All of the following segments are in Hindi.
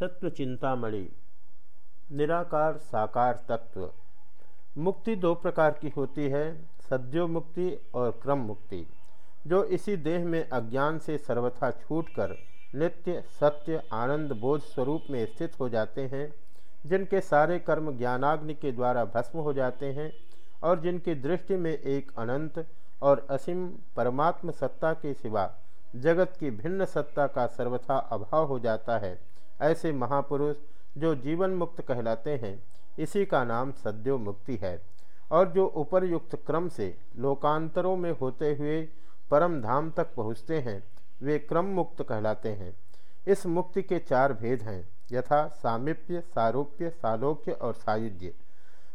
तत्व चिंतामणि निराकार, साकार तत्व। मुक्ति दो प्रकार की होती है, सद्यो मुक्ति और क्रम मुक्ति, जो इसी देह में अज्ञान से सर्वथा छूटकर नित्य, सत्य, आनंद, बोध स्वरूप में स्थित हो जाते हैं, जिनके सारे कर्म ज्ञानाग्नि के द्वारा भस्म हो जाते हैं और जिनकी दृष्टि में एक अनंत और असीम परमात्म सत्ता के सिवा जगत की भिन्न सत्ता का सर्वथा अभाव हो जाता है। ऐसे महापुरुष जो जीवन मुक्त कहलाते हैं, इसी का नाम सद्यो मुक्ति है। और जो उपरयुक्त क्रम से लोकांतरों में होते हुए परम धाम तक पहुँचते हैं, वे क्रम मुक्त कहलाते हैं। इस मुक्ति के चार भेद हैं, यथा सामिप्य, सारूप्य, सालोक्य और सायुज्य।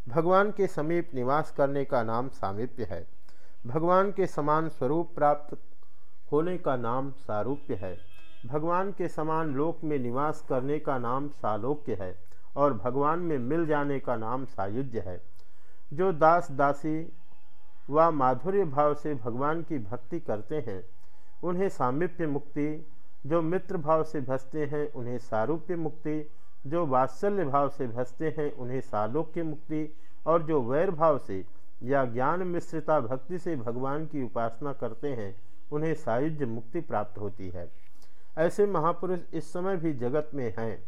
भगवान के समीप निवास करने का नाम सामिप्य है। भगवान के समान स्वरूप प्राप्त होने का नाम सारूप्य है। भगवान के समान लोक में निवास करने का नाम सालोक्य है और भगवान में मिल जाने का नाम सायुज्य है। जो दास, दासी व माधुर्य भाव से भगवान की भक्ति करते हैं, उन्हें सामिप्य मुक्ति, जो मित्र भाव से भसते हैं, उन्हें सारूप्य मुक्ति, जो वात्सल्य भाव से भसते हैं, उन्हें सालोक्य मुक्ति, और जो वैर भाव से या ज्ञान मिश्रिता भक्ति से भगवान की उपासना करते हैं, उन्हें सायुज्य मुक्ति प्राप्त होती है। ऐसे महापुरुष इस समय भी जगत में हैं।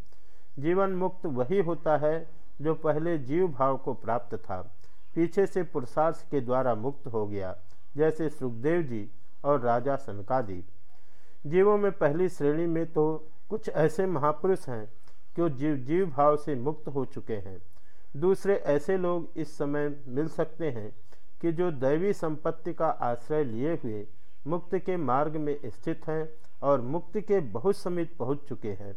जीवन मुक्त वही होता है जो पहले जीव भाव को प्राप्त था। पीछे से पुरुषार्थ के द्वारा मुक्त हो गया, जैसे सुखदेव जी और राजा सनकादि। जीवों में पहली श्रेणी में तो कुछ ऐसे महापुरुष हैं जो जीव जीव भाव से मुक्त हो चुके हैं। दूसरे ऐसे लोग इस समय मिल सकते हैं कि जो दैवी संपत्ति का आश्रय लिए हुए मुक्त के मार्ग में स्थित हैं और मुक्ति के बहुत समीप पहुँच चुके हैं।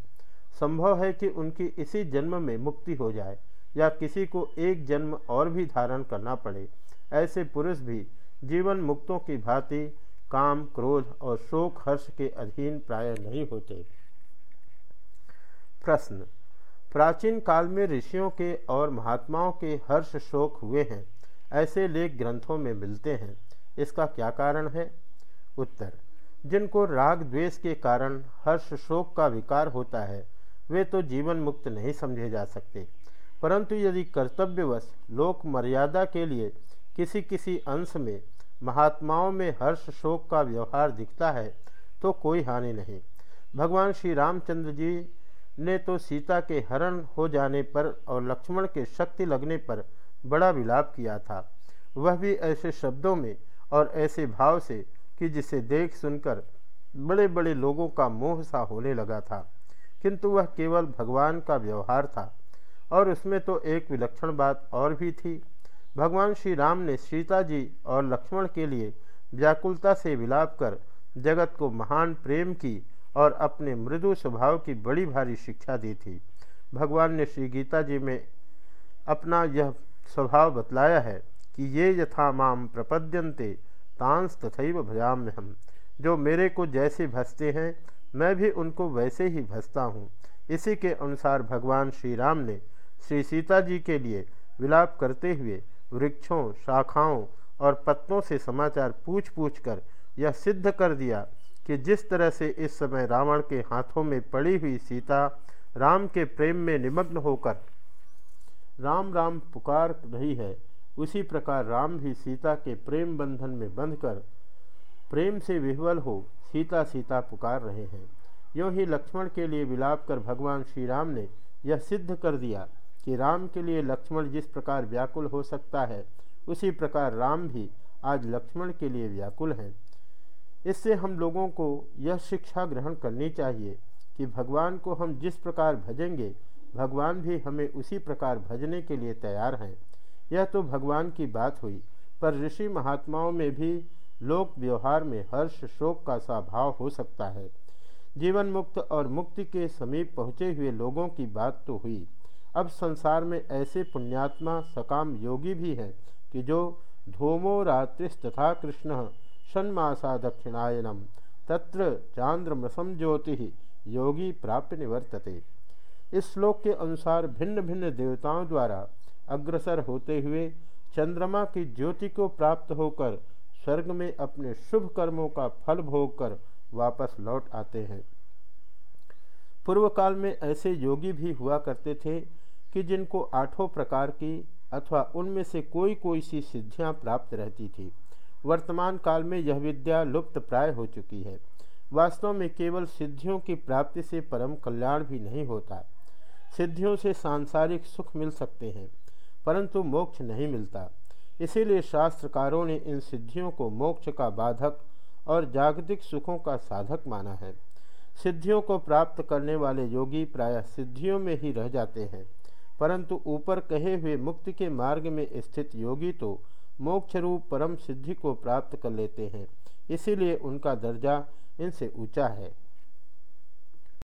संभव है कि उनकी इसी जन्म में मुक्ति हो जाए, या किसी को एक जन्म और भी धारण करना पड़े। ऐसे पुरुष भी जीवन मुक्तों की भांति काम, क्रोध और शोक हर्ष के अधीन प्राय नहीं होते। प्रश्न। प्राचीन काल में ऋषियों के और महात्माओं के हर्ष शोक हुए हैं। ऐसे लेख ग्रंथों में मिलते हैं। इसका क्या कारण है? उत्तर। जिनको राग द्वेष के कारण हर्ष शोक का विकार होता है, वे तो जीवन मुक्त नहीं समझे जा सकते। परंतु यदि कर्तव्यवश लोक मर्यादा के लिए किसी किसी अंश में महात्माओं में हर्ष शोक का व्यवहार दिखता है तो कोई हानि नहीं। भगवान श्री रामचंद्र जी ने तो सीता के हरण हो जाने पर और लक्ष्मण के शक्ति लगने पर बड़ा विलाप किया था। वह भी ऐसे शब्दों में और ऐसे भाव से कि जिसे देख सुनकर बड़े बड़े लोगों का मोह सा होने लगा था। किंतु वह केवल भगवान का व्यवहार था और उसमें तो एक विलक्षण बात और भी थी। भगवान श्री राम ने सीता जी और लक्ष्मण के लिए व्याकुलता से विलाप कर जगत को महान प्रेम की और अपने मृदु स्वभाव की बड़ी भारी शिक्षा दी थी। भगवान ने श्री गीता जी में अपना यह स्वभाव बतलाया है कि ये यथा माम प्रपद्यंते तांस तथैव भजाम्य हम जो मेरे को जैसे भसते हैं, मैं भी उनको वैसे ही भसता हूँ। इसी के अनुसार भगवान श्री राम ने श्री सीता जी के लिए विलाप करते हुए वृक्षों, शाखाओं और पत्तों से समाचार पूछ पूछ कर यह सिद्ध कर दिया कि जिस तरह से इस समय रावण के हाथों में पड़ी हुई सीता राम के प्रेम में निमग्न होकर राम राम पुकार रही है उसी प्रकार राम भी सीता के प्रेम बंधन में बंधकर प्रेम से विह्वल हो सीता सीता पुकार रहे हैं। यों ही लक्ष्मण के लिए विलाप कर भगवान श्री राम ने यह सिद्ध कर दिया कि राम के लिए लक्ष्मण जिस प्रकार व्याकुल हो सकता है, उसी प्रकार राम भी आज लक्ष्मण के लिए व्याकुल हैं। इससे हम लोगों को यह शिक्षा ग्रहण करनी चाहिए कि भगवान को हम जिस प्रकार भजेंगे, भगवान भी हमें उसी प्रकार भजने के लिए तैयार हैं। यह तो भगवान की बात हुई, पर ऋषि महात्माओं में भी लोक व्यवहार में हर्ष शोक का सा भाव हो सकता है। जीवन मुक्त और मुक्ति के समीप पहुँचे हुए लोगों की बात तो हुई। अब संसार में ऐसे पुण्यात्मा, सकाम योगी भी हैं कि जो धूमो रात्रिस तथा कृष्ण, षण्मासा दक्षिणायनम, तत्र चांद्रमसम ज्योति, योगी प्राप्त निवर्तते। इस श्लोक के अनुसार भिन्न भिन्न देवताओं द्वारा अग्रसर होते हुए चंद्रमा की ज्योति को प्राप्त होकर स्वर्ग में अपने शुभ कर्मों का फल भोग कर वापस लौट आते हैं। पूर्व काल में ऐसे योगी भी हुआ करते थे कि जिनको आठों प्रकार की अथवा उनमें से कोई कोई सी सिद्धियाँ प्राप्त रहती थी। वर्तमान काल में यह विद्या लुप्त प्राय हो चुकी है। वास्तव में केवल सिद्धियों की प्राप्ति से परम कल्याण भी नहीं होता। सिद्धियों से सांसारिक सुख मिल सकते हैं। परंतु मोक्ष नहीं मिलता। इसीलिए शास्त्रकारों ने इन सिद्धियों को मोक्ष का बाधक और जागतिक सुखों का साधक माना है। सिद्धियों को प्राप्त करने वाले योगी प्रायः सिद्धियों में ही रह जाते हैं। परंतु ऊपर कहे हुए मुक्ति के मार्ग में स्थित योगी तो मोक्ष रूप परम सिद्धि को प्राप्त कर लेते हैं। इसीलिए उनका दर्जा इनसे ऊँचा है।